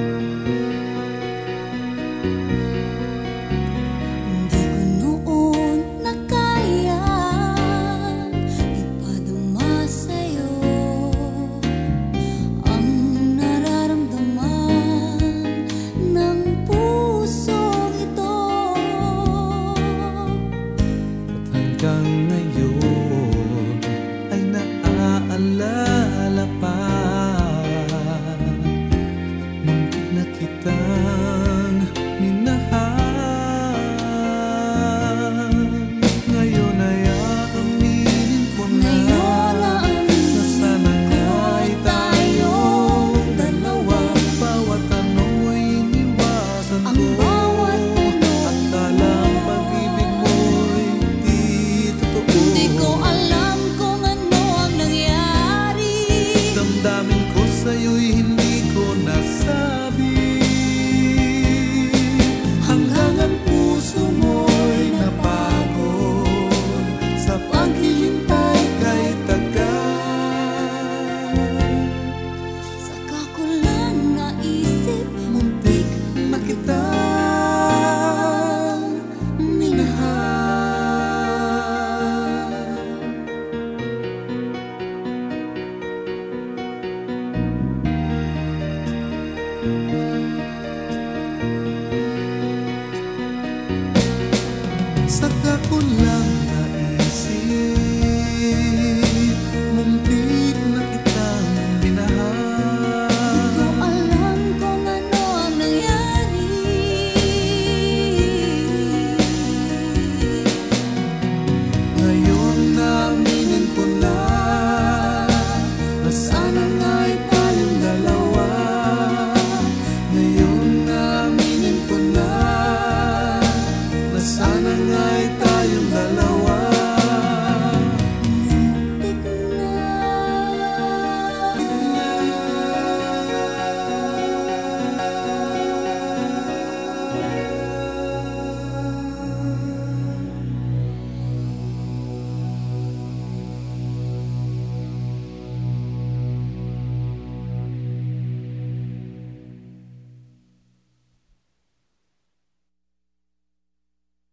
Música Sadya ko lang naisip Muntik na kitang binahal Di ko alam kung ano ang nangyari. Ngayon naaminin ko na Sana nga